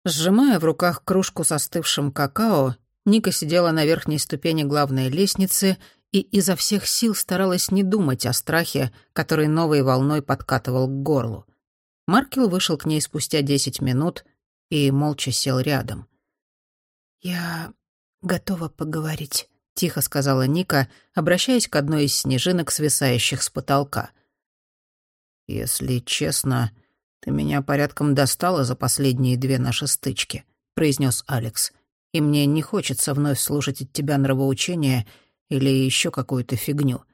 Сжимая в руках кружку со остывшим какао, Ника сидела на верхней ступени главной лестницы и изо всех сил старалась не думать о страхе, который новой волной подкатывал к горлу. Маркел вышел к ней спустя десять минут и молча сел рядом. «Я готова поговорить», — тихо сказала Ника, обращаясь к одной из снежинок, свисающих с потолка. «Если честно, ты меня порядком достала за последние две наши стычки», — произнес Алекс. «И мне не хочется вновь слушать от тебя нравоучения или еще какую-то фигню».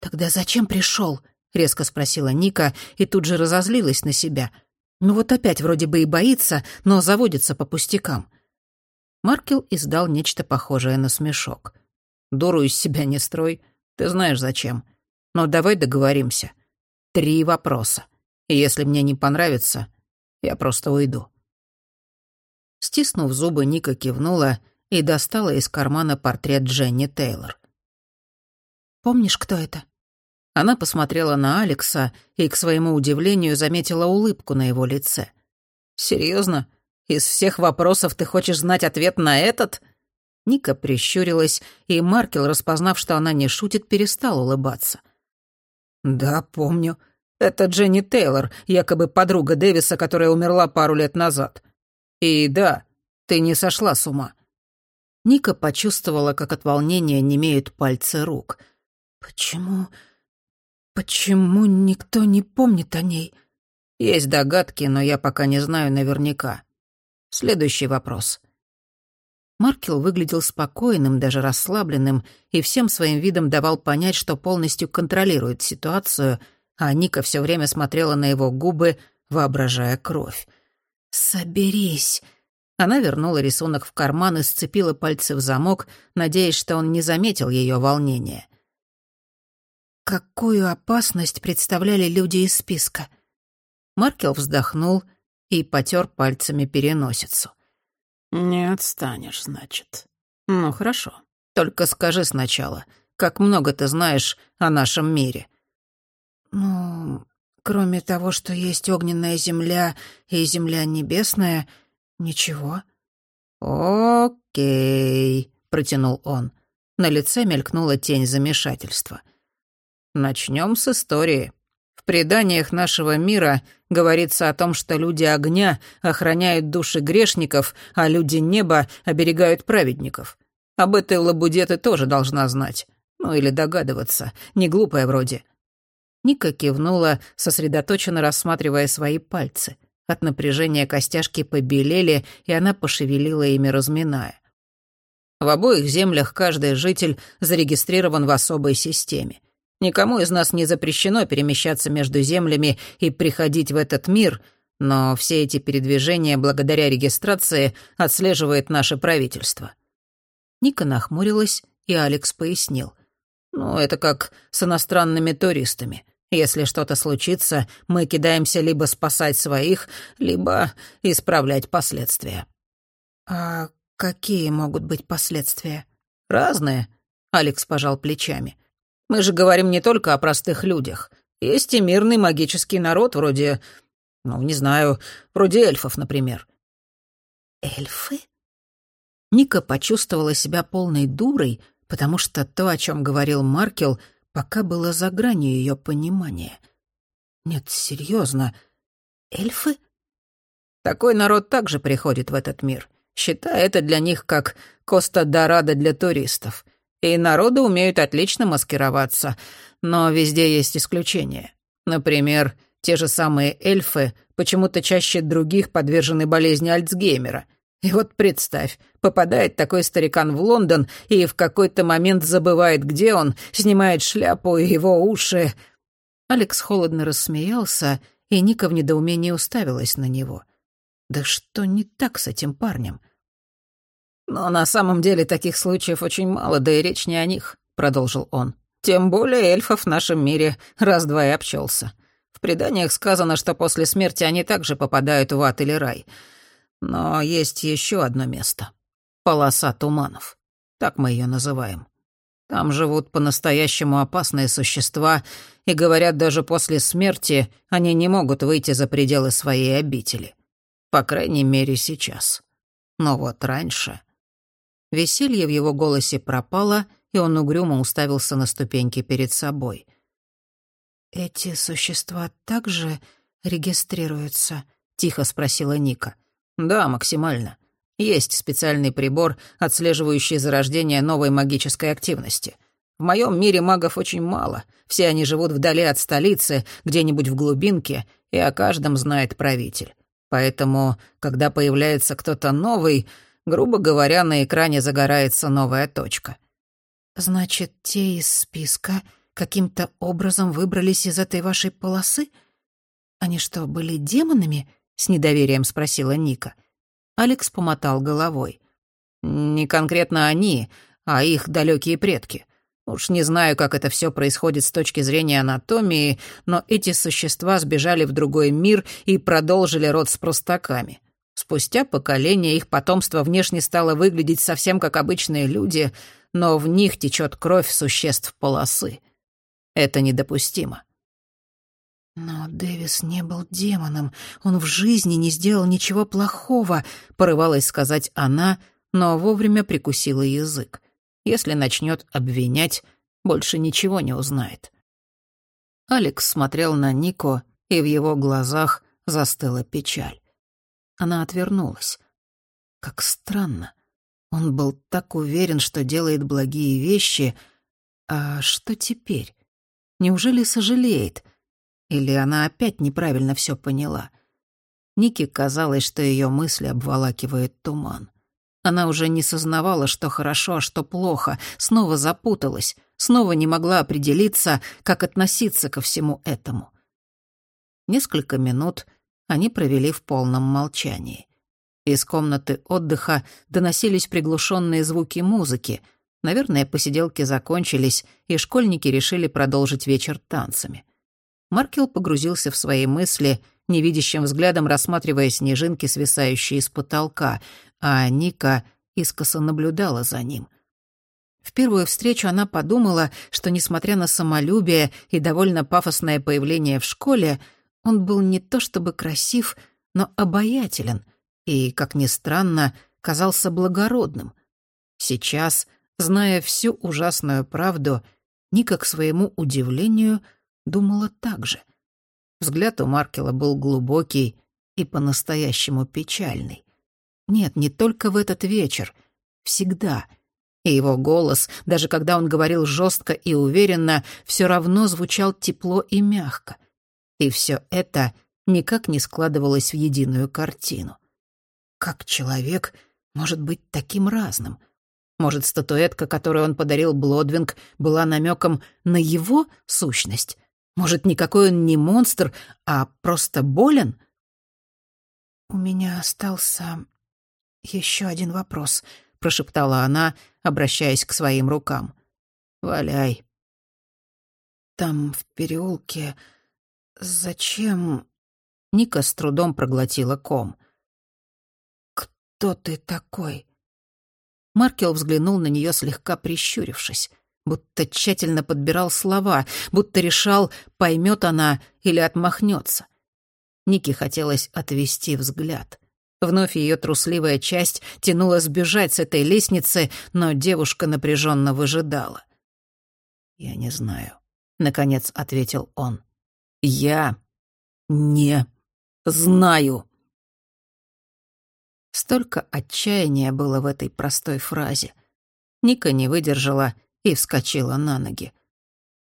«Тогда зачем пришел? резко спросила Ника и тут же разозлилась на себя. Ну вот опять вроде бы и боится, но заводится по пустякам. Маркел издал нечто похожее на смешок. «Дуру из себя не строй. Ты знаешь зачем. Но давай договоримся. Три вопроса. И если мне не понравится, я просто уйду». Стиснув зубы, Ника кивнула и достала из кармана портрет Дженни Тейлор. «Помнишь, кто это?» Она посмотрела на Алекса и, к своему удивлению, заметила улыбку на его лице. «Серьезно? Из всех вопросов ты хочешь знать ответ на этот?» Ника прищурилась, и Маркел, распознав, что она не шутит, перестал улыбаться. «Да, помню. Это Дженни Тейлор, якобы подруга Дэвиса, которая умерла пару лет назад. И да, ты не сошла с ума». Ника почувствовала, как от волнения немеют пальцы рук. «Почему... почему никто не помнит о ней?» «Есть догадки, но я пока не знаю наверняка. Следующий вопрос. Маркел выглядел спокойным, даже расслабленным, и всем своим видом давал понять, что полностью контролирует ситуацию, а Ника все время смотрела на его губы, воображая кровь. «Соберись!» Она вернула рисунок в карман и сцепила пальцы в замок, надеясь, что он не заметил ее волнения. «Какую опасность представляли люди из списка?» Маркел вздохнул — и потер пальцами переносицу. «Не отстанешь, значит. Ну, хорошо. Только скажи сначала, как много ты знаешь о нашем мире?» «Ну, кроме того, что есть огненная земля и земля небесная, ничего». «Окей», — протянул он. На лице мелькнула тень замешательства. «Начнем с истории преданиях нашего мира говорится о том, что люди огня охраняют души грешников, а люди неба оберегают праведников. Об этой лабуде ты тоже должна знать. Ну или догадываться, не глупая вроде». Ника кивнула, сосредоточенно рассматривая свои пальцы. От напряжения костяшки побелели, и она пошевелила ими, разминая. В обоих землях каждый житель зарегистрирован в особой системе. Никому из нас не запрещено перемещаться между землями и приходить в этот мир, но все эти передвижения благодаря регистрации отслеживает наше правительство». Ника нахмурилась, и Алекс пояснил. «Ну, это как с иностранными туристами. Если что-то случится, мы кидаемся либо спасать своих, либо исправлять последствия». «А какие могут быть последствия?» «Разные», — Алекс пожал плечами. Мы же говорим не только о простых людях. Есть и мирный магический народ вроде... Ну, не знаю, вроде эльфов, например». «Эльфы?» Ника почувствовала себя полной дурой, потому что то, о чем говорил Маркел, пока было за гранью ее понимания. Нет, серьезно, эльфы? Такой народ также приходит в этот мир, считая это для них как Коста-Дорадо для туристов — и народы умеют отлично маскироваться, но везде есть исключения. Например, те же самые эльфы почему-то чаще других подвержены болезни Альцгеймера. И вот представь, попадает такой старикан в Лондон и в какой-то момент забывает, где он, снимает шляпу, и его уши... Алекс холодно рассмеялся, и Ника в недоумении уставилась на него. «Да что не так с этим парнем?» «Но на самом деле таких случаев очень мало, да и речь не о них», — продолжил он. «Тем более эльфов в нашем мире раз-два и обчелся. В преданиях сказано, что после смерти они также попадают в ад или рай. Но есть еще одно место. Полоса туманов. Так мы ее называем. Там живут по-настоящему опасные существа, и, говорят, даже после смерти они не могут выйти за пределы своей обители. По крайней мере, сейчас. Но вот раньше... Веселье в его голосе пропало, и он угрюмо уставился на ступеньки перед собой. «Эти существа также регистрируются?» — тихо спросила Ника. «Да, максимально. Есть специальный прибор, отслеживающий зарождение новой магической активности. В моем мире магов очень мало. Все они живут вдали от столицы, где-нибудь в глубинке, и о каждом знает правитель. Поэтому, когда появляется кто-то новый, грубо говоря, на экране загорается новая точка. «Значит, те из списка каким-то образом выбрались из этой вашей полосы? Они что, были демонами?» — с недоверием спросила Ника. Алекс помотал головой. «Не конкретно они, а их далекие предки. Уж не знаю, как это все происходит с точки зрения анатомии, но эти существа сбежали в другой мир и продолжили род с простаками. Спустя поколение их потомство внешне стало выглядеть совсем как обычные люди, но в них течет кровь существ полосы. Это недопустимо. «Но Дэвис не был демоном. Он в жизни не сделал ничего плохого», — порывалась сказать она, но вовремя прикусила язык. Если начнет обвинять, больше ничего не узнает. Алекс смотрел на Нико, и в его глазах застыла печаль. Она отвернулась. Как странно. Он был так уверен, что делает благие вещи. А что теперь? Неужели сожалеет? Или она опять неправильно все поняла? Нике казалось, что ее мысли обволакивает туман. Она уже не сознавала, что хорошо, а что плохо, снова запуталась, снова не могла определиться, как относиться ко всему этому. Несколько минут они провели в полном молчании. Из комнаты отдыха доносились приглушенные звуки музыки. Наверное, посиделки закончились, и школьники решили продолжить вечер танцами. Маркел погрузился в свои мысли, невидящим взглядом рассматривая снежинки, свисающие с потолка, а Ника искоса наблюдала за ним. В первую встречу она подумала, что, несмотря на самолюбие и довольно пафосное появление в школе, он был не то чтобы красив, но обаятелен и, как ни странно, казался благородным. Сейчас, зная всю ужасную правду, Ника, к своему удивлению, думала так же. Взгляд у Маркела был глубокий и по-настоящему печальный. Нет, не только в этот вечер. Всегда. И его голос, даже когда он говорил жестко и уверенно, все равно звучал тепло и мягко. И все это никак не складывалось в единую картину. Как человек может быть таким разным? Может, статуэтка, которую он подарил Блодвинг, была намеком на его сущность? Может, никакой он не монстр, а просто болен? «У меня остался еще один вопрос», — прошептала она, обращаясь к своим рукам. «Валяй». «Там, в переулке, «Зачем?» Ника с трудом проглотила ком. «Кто ты такой?» Маркел взглянул на нее слегка прищурившись, будто тщательно подбирал слова, будто решал, поймет она или отмахнется. Нике хотелось отвести взгляд. Вновь ее трусливая часть тянула сбежать с этой лестницы, но девушка напряженно выжидала. «Я не знаю», — наконец ответил он. Я не знаю. Столько отчаяния было в этой простой фразе. Ника не выдержала и вскочила на ноги.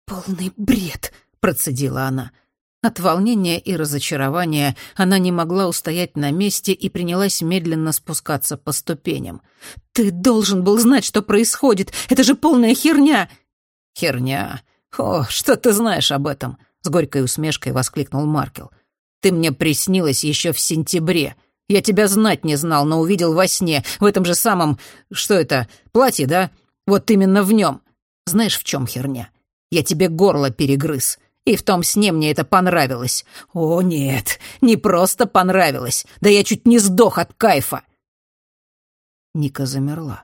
«Полный бред!» — процедила она. От волнения и разочарования она не могла устоять на месте и принялась медленно спускаться по ступеням. «Ты должен был знать, что происходит! Это же полная херня!» «Херня? О, что ты знаешь об этом? С горькой усмешкой воскликнул Маркел. «Ты мне приснилась еще в сентябре. Я тебя знать не знал, но увидел во сне, в этом же самом... Что это? Платье, да? Вот именно в нем. Знаешь, в чем херня? Я тебе горло перегрыз. И в том сне мне это понравилось. О, нет, не просто понравилось. Да я чуть не сдох от кайфа. Ника замерла.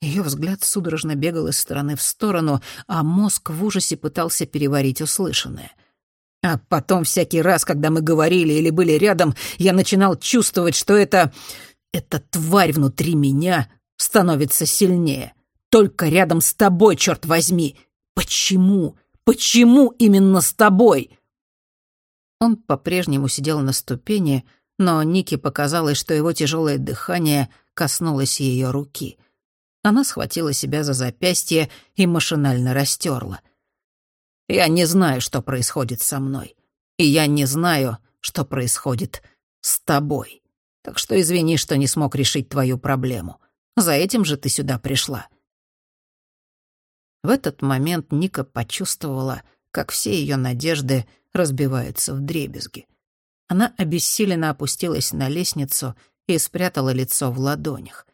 Ее взгляд судорожно бегал из стороны в сторону, а мозг в ужасе пытался переварить услышанное. А потом всякий раз, когда мы говорили или были рядом, я начинал чувствовать, что это... эта тварь внутри меня становится сильнее. только рядом с тобой, черт возьми! Почему? Почему именно с тобой?» Он по-прежнему сидел на ступени, но Нике показалось, что его тяжелое дыхание коснулось ее руки. Она схватила себя за запястье и машинально растерла. «Я не знаю, что происходит со мной, и я не знаю, что происходит с тобой. Так что извини, что не смог решить твою проблему. За этим же ты сюда пришла». В этот момент Ника почувствовала, как все ее надежды разбиваются в дребезги. Она обессиленно опустилась на лестницу и спрятала лицо в ладонях.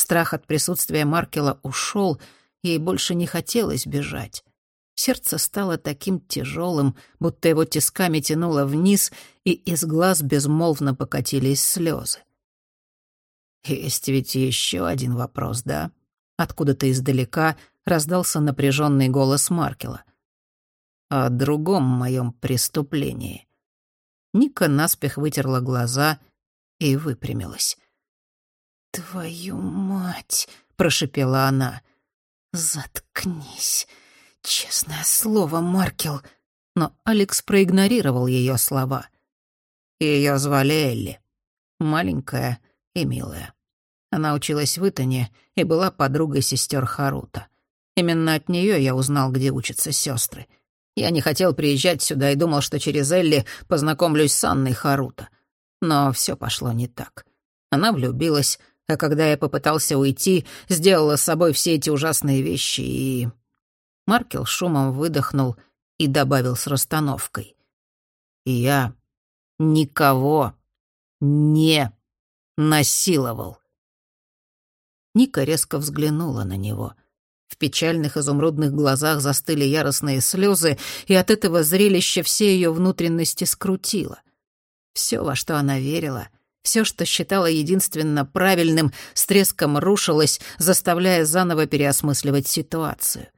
Страх от присутствия Маркела ушел, ей больше не хотелось бежать. Сердце стало таким тяжелым, будто его тисками тянуло вниз, и из глаз безмолвно покатились слезы. «Есть ведь еще один вопрос, да?» Откуда-то издалека раздался напряженный голос Маркела. «О другом моем преступлении». Ника наспех вытерла глаза и выпрямилась. «Твою мать!» — прошепела она. «Заткнись. Честное слово, Маркел». Но Алекс проигнорировал ее слова. Ее звали Элли. Маленькая и милая. Она училась в Итоне и была подругой сестер Харута. Именно от нее я узнал, где учатся сестры. Я не хотел приезжать сюда и думал, что через Элли познакомлюсь с Анной Харута. Но все пошло не так. Она влюбилась, а когда я попытался уйти, сделала с собой все эти ужасные вещи и... Маркел шумом выдохнул и добавил с расстановкой. «Я никого не насиловал». Ника резко взглянула на него. В печальных изумрудных глазах застыли яростные слезы, и от этого зрелища все ее внутренности скрутило. Все, во что она верила, все, что считала единственно правильным, с треском рушилось, заставляя заново переосмысливать ситуацию.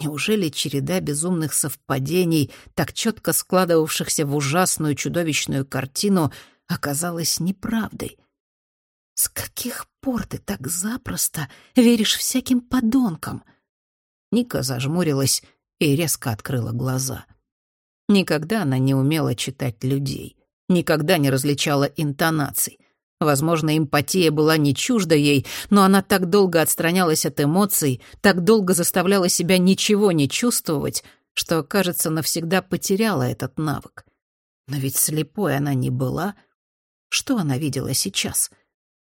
Неужели череда безумных совпадений, так четко складывавшихся в ужасную чудовищную картину, оказалась неправдой? С каких пор ты так запросто веришь всяким подонкам?» Ника зажмурилась и резко открыла глаза. Никогда она не умела читать людей, никогда не различала интонаций. Возможно, эмпатия была не чужда ей, но она так долго отстранялась от эмоций, так долго заставляла себя ничего не чувствовать, что, кажется, навсегда потеряла этот навык. Но ведь слепой она не была. Что она видела сейчас?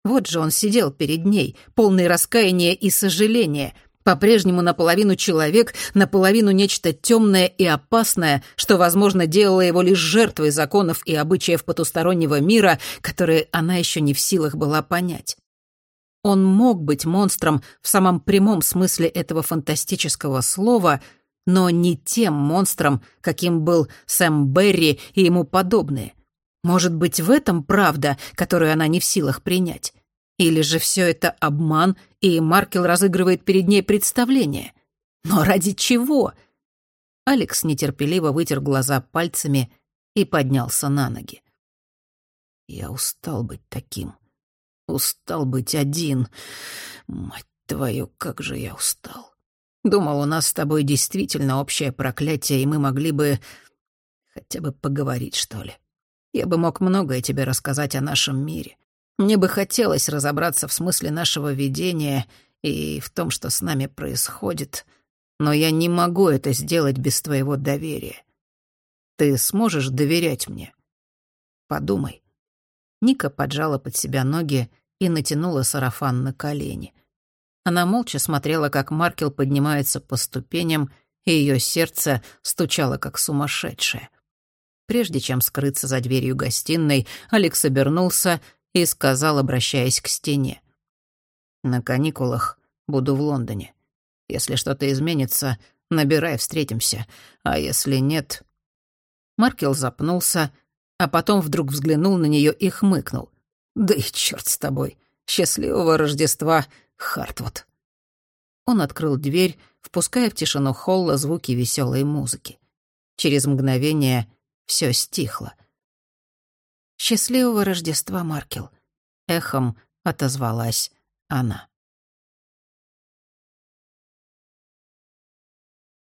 Вот же он сидел перед ней, полный раскаяния и сожаления, по-прежнему наполовину человек, наполовину нечто темное и опасное, что, возможно, делало его лишь жертвой законов и обычаев потустороннего мира, которые она еще не в силах была понять. Он мог быть монстром в самом прямом смысле этого фантастического слова, но не тем монстром, каким был Сэм Берри и ему подобные. Может быть, в этом правда, которую она не в силах принять? Или же все это обман, и Маркел разыгрывает перед ней представление? Но ради чего? Алекс нетерпеливо вытер глаза пальцами и поднялся на ноги. Я устал быть таким. Устал быть один. Мать твою, как же я устал. Думал, у нас с тобой действительно общее проклятие, и мы могли бы хотя бы поговорить, что ли. Я бы мог многое тебе рассказать о нашем мире. Мне бы хотелось разобраться в смысле нашего видения и в том, что с нами происходит, но я не могу это сделать без твоего доверия. Ты сможешь доверять мне? Подумай. Ника поджала под себя ноги и натянула сарафан на колени. Она молча смотрела, как Маркел поднимается по ступеням, и ее сердце стучало, как сумасшедшее. Прежде чем скрыться за дверью гостиной, Алекс обернулся и сказал, обращаясь к стене. «На каникулах буду в Лондоне. Если что-то изменится, набирай, встретимся. А если нет...» Маркел запнулся, а потом вдруг взглянул на нее и хмыкнул. «Да и черт с тобой! Счастливого Рождества, Хартвуд!» Он открыл дверь, впуская в тишину холла звуки веселой музыки. Через мгновение все стихло — «Счастливого Рождества, Маркел!» — эхом отозвалась она.